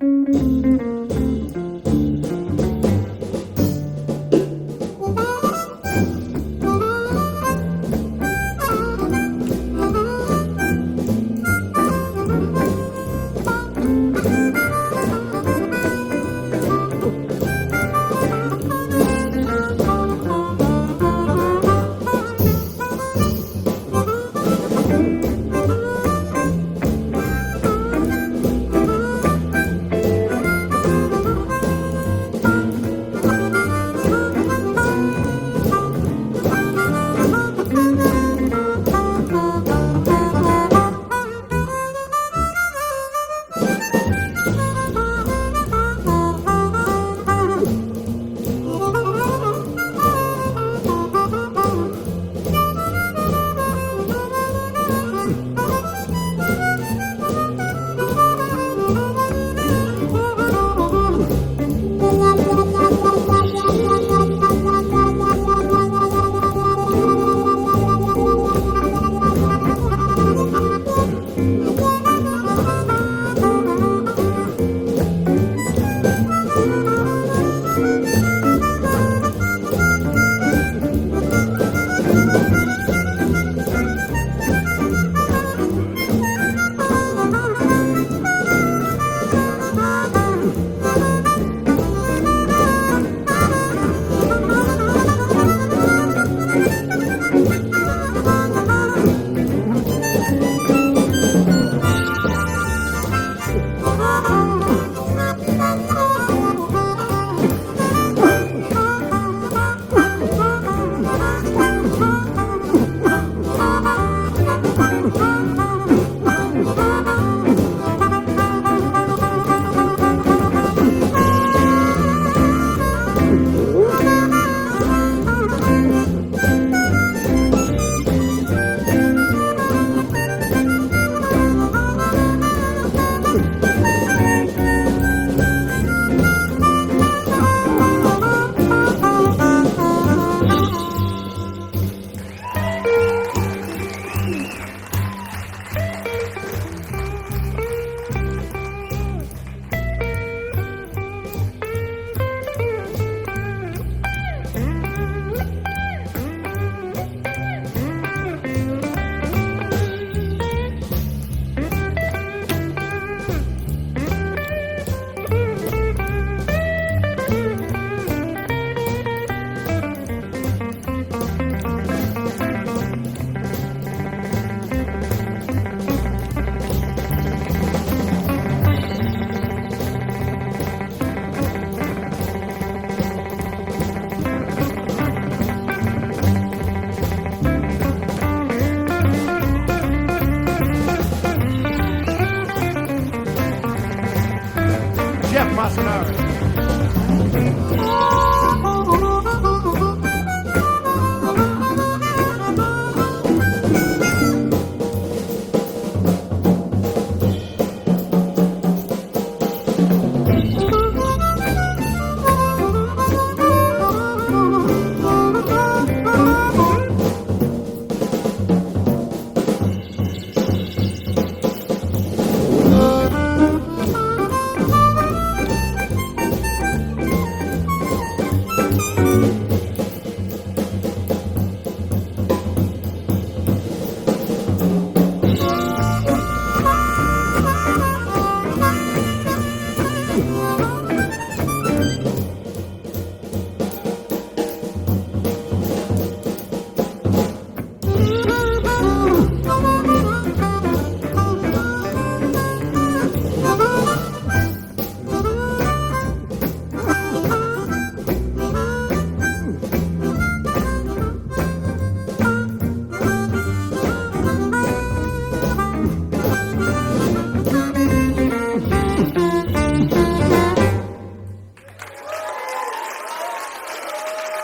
Música Oscar.